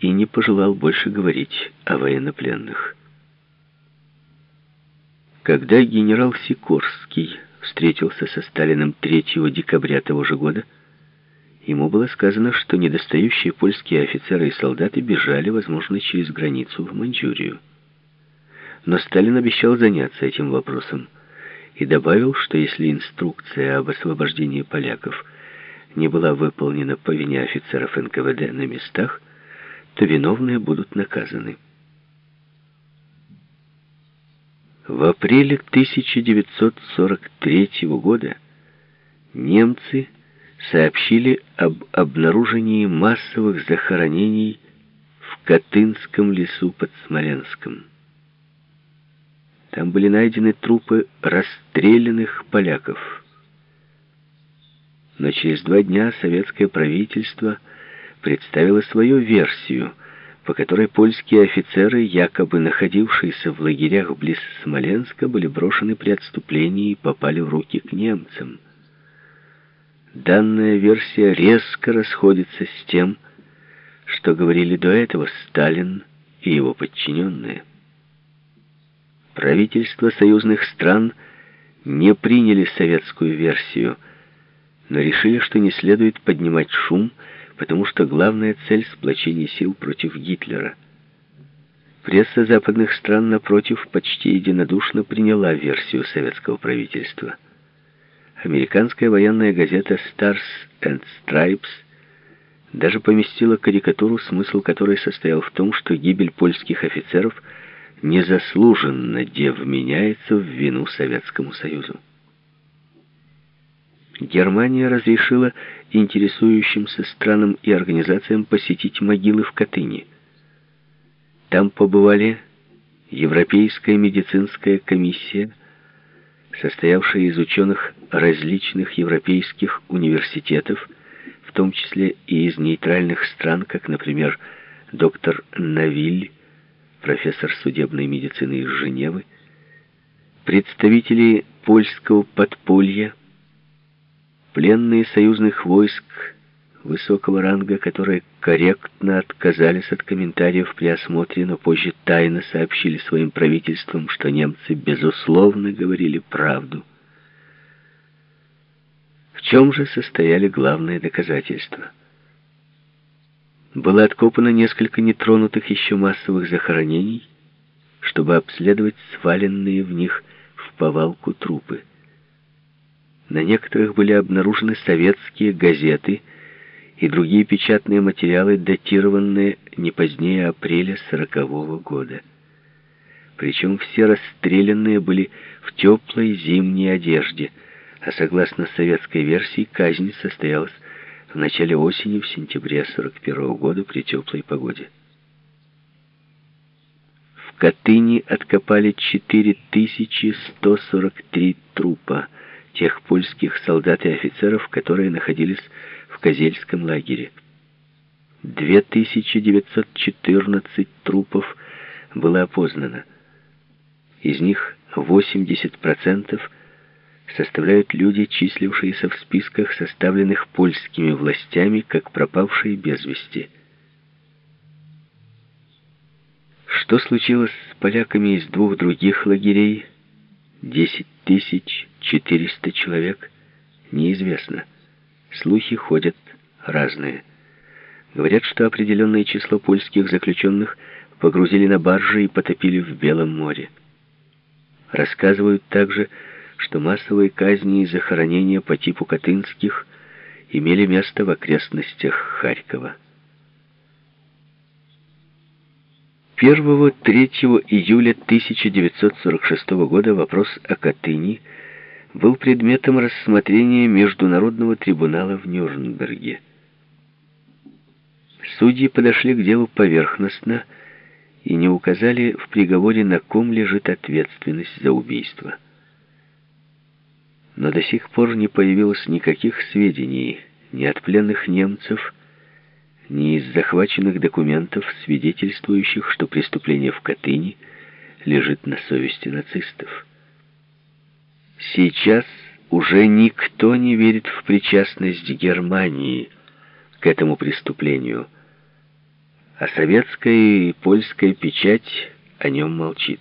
и не пожелал больше говорить о военнопленных. Когда генерал Сикорский встретился со Сталиным 3 декабря того же года, ему было сказано, что недостающие польские офицеры и солдаты бежали, возможно, через границу в Маньчжурию. Но Сталин обещал заняться этим вопросом и добавил, что если инструкция об освобождении поляков не была выполнена по вине офицеров НКВД на местах, то виновные будут наказаны. В апреле 1943 года немцы сообщили об обнаружении массовых захоронений в Катынском лесу под Смоленском. Там были найдены трупы расстрелянных поляков. Но через два дня советское правительство представило свою версию – по которой польские офицеры, якобы находившиеся в лагерях близ Смоленска, были брошены при отступлении и попали в руки к немцам. Данная версия резко расходится с тем, что говорили до этого Сталин и его подчиненные. Правительства союзных стран не приняли советскую версию, но решили, что не следует поднимать шум, потому что главная цель — сплочение сил против Гитлера. Пресса западных стран, напротив, почти единодушно приняла версию советского правительства. Американская военная газета «Stars and Stripes» даже поместила карикатуру, смысл которой состоял в том, что гибель польских офицеров незаслуженно девменяется в вину Советскому Союзу. Германия разрешила интересующимся странам и организациям посетить могилы в Катыни. Там побывали Европейская медицинская комиссия, состоявшая из ученых различных европейских университетов, в том числе и из нейтральных стран, как, например, доктор Навиль, профессор судебной медицины из Женевы, представители польского подполья, Пленные союзных войск высокого ранга, которые корректно отказались от комментариев при осмотре, но позже тайно сообщили своим правительствам, что немцы, безусловно, говорили правду. В чем же состояли главные доказательства? Было откопано несколько нетронутых еще массовых захоронений, чтобы обследовать сваленные в них в повалку трупы. На некоторых были обнаружены советские газеты и другие печатные материалы, датированные не позднее апреля сорокового года. Причем все расстрелянные были в теплой зимней одежде, а согласно советской версии казнь состоялась в начале осени, в сентябре 41 года при теплой погоде. В Катыни откопали 4143 трупа, тех польских солдат и офицеров, которые находились в Козельском лагере. 2914 трупов было опознано. Из них 80% составляют люди, числившиеся в списках, составленных польскими властями, как пропавшие без вести. Что случилось с поляками из двух других лагерей, 10 тысяч 400 человек, неизвестно. Слухи ходят разные. Говорят, что определенное число польских заключенных погрузили на баржи и потопили в Белом море. Рассказывают также, что массовые казни и захоронения по типу Катынских имели место в окрестностях Харькова. 1-3 июля 1946 года вопрос о Катыни – был предметом рассмотрения Международного трибунала в Нюрнберге. Судьи подошли к делу поверхностно и не указали в приговоре, на ком лежит ответственность за убийство. Но до сих пор не появилось никаких сведений ни от пленных немцев, ни из захваченных документов, свидетельствующих, что преступление в Катыни лежит на совести нацистов. Сейчас уже никто не верит в причастность Германии к этому преступлению. а советская и польская печать о нем молчит.